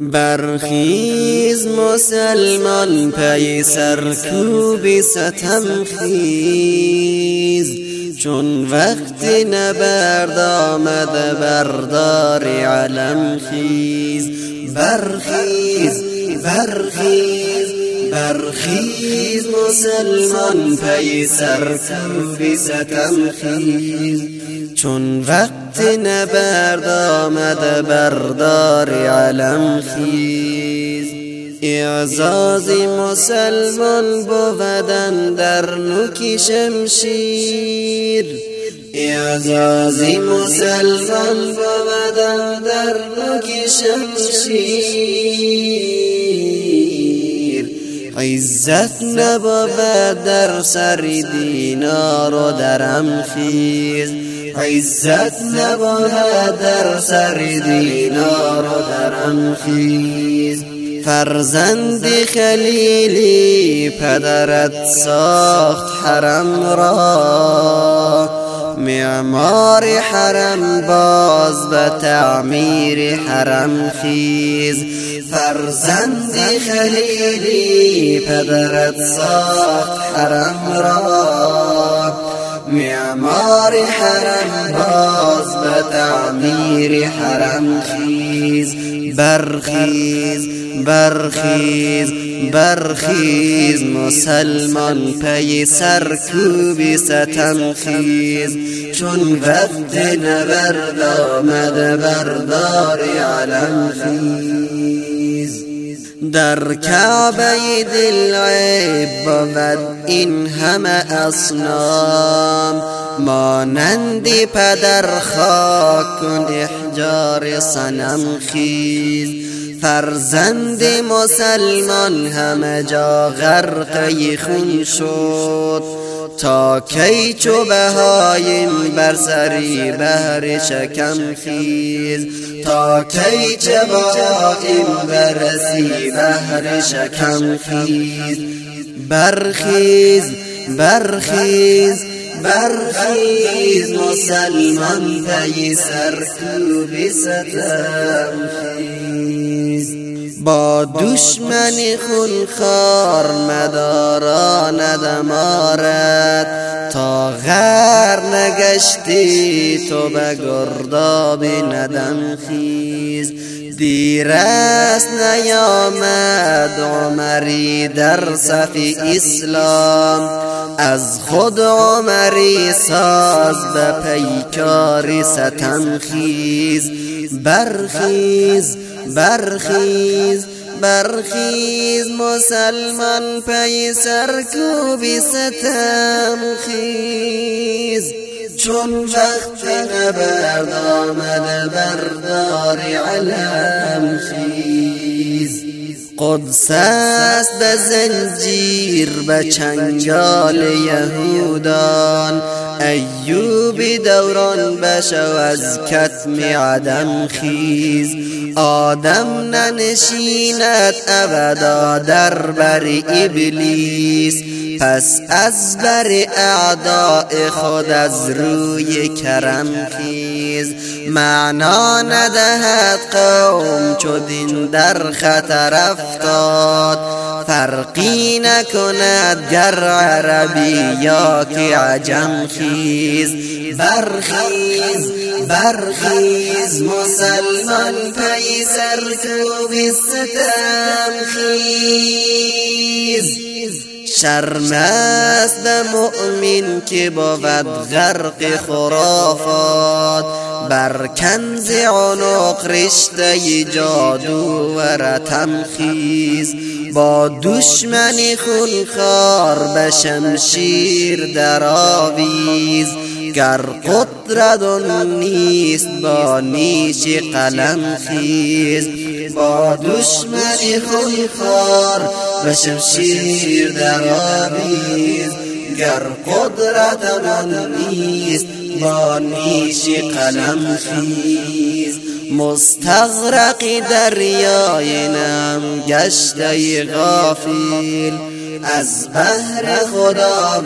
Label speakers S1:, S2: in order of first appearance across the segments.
S1: برخیز مسلمان پی سرکوب ستم خیز. چون وقت نبرد آمد بردار علم خیز. برخیز برخیز. برخیز مسلمان پی سرکوب ستم خیز. چون وقت نبرد آمد بردار علم خیز. اعزاز مسلمان بودن در نوک شمشیر. اعزاز مسلمان بودن در نوک شمشیر. عزت نبود در سر دینار و درم خیز. عزت نباید در سر دینار و درم فرزند خلیلی پدرت ساخت حرم را. معمار حرم باز به تعمیر حرم خیز. فرزند خلیلی پدرت ساخت حرم را. معمار حرم باز به تعمیر حرم خیز. برخیز برخیز برخیز. مسلمان پی سرکوبی ستم خیز. چون وقت نبرد آمد بردار علم خیز. در کعبه دل عیب بود. این همه اصنام مانند پدر خاک کن احجار سنم خیز. فرزند مسلمان همه جا غرقه خون شد. تا کی چو بهایم بر سری بهر شکم خیز. تا کی بهایم برسی بهر شکم خیز. برخیز برخیز برخیز مسلمان پی سرکوب ستم خیز. با دشمن خونخوار مدارا ندمارد. تا غر نگشتی تو به گرداب ندم خیز. دیر است نیامد عمری در صف اسلام. از خود عمری ساز به پیکاری ستم خیز. برخیز برخیز برخیز مسلمان پی سرکوبی ستم خیز. چون وقت نبرد آمد بردار علم خیز. قدس است به زنجیر به چنگال یهودان. ایوب دوران بشو از کتم عدم خیز. آدم ننشیند ابدا در بر ابلیس. پس از بر اعداء خود از روی کرم خیز. معنا ندهد قوم چو دین در خطر افتاد. فرقی نکند گر عربی یا که عجم خیز. برخیز برخیز مسلمان پی سرکوب ستم خیز. شرم مؤمن که بود غرق خرافات. بر کنز عنق رشته جادو و رتم خیز با دشمن خونخوار به شمشیر درآویز. گر قدرت نیست با نیش قلم خیز. با دشمن خونخوار به شمشیر درآویز گر قدرت من نیست با نیش قلم خیز. مستغرق دریای نعم گشته غافل. از بهر خدا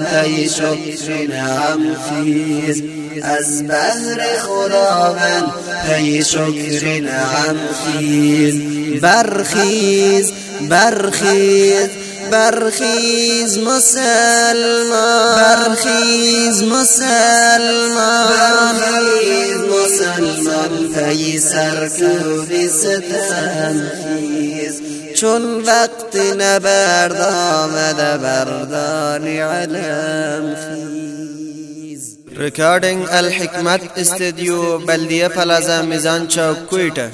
S1: پی شکر نعم خیز. از بهر خداوند پی شکر نعم خیز. برخیز برخیز برخیز مسلمان. برخیز مسلمان. برخیز مسلمان پی سرکوب ستم خیز. چون وقت نبرد آمده بردان علم خیز.
S2: ریکارڈنگ الحکمت استدیو بلدیہ پلازا میزان چوک کوئٹہ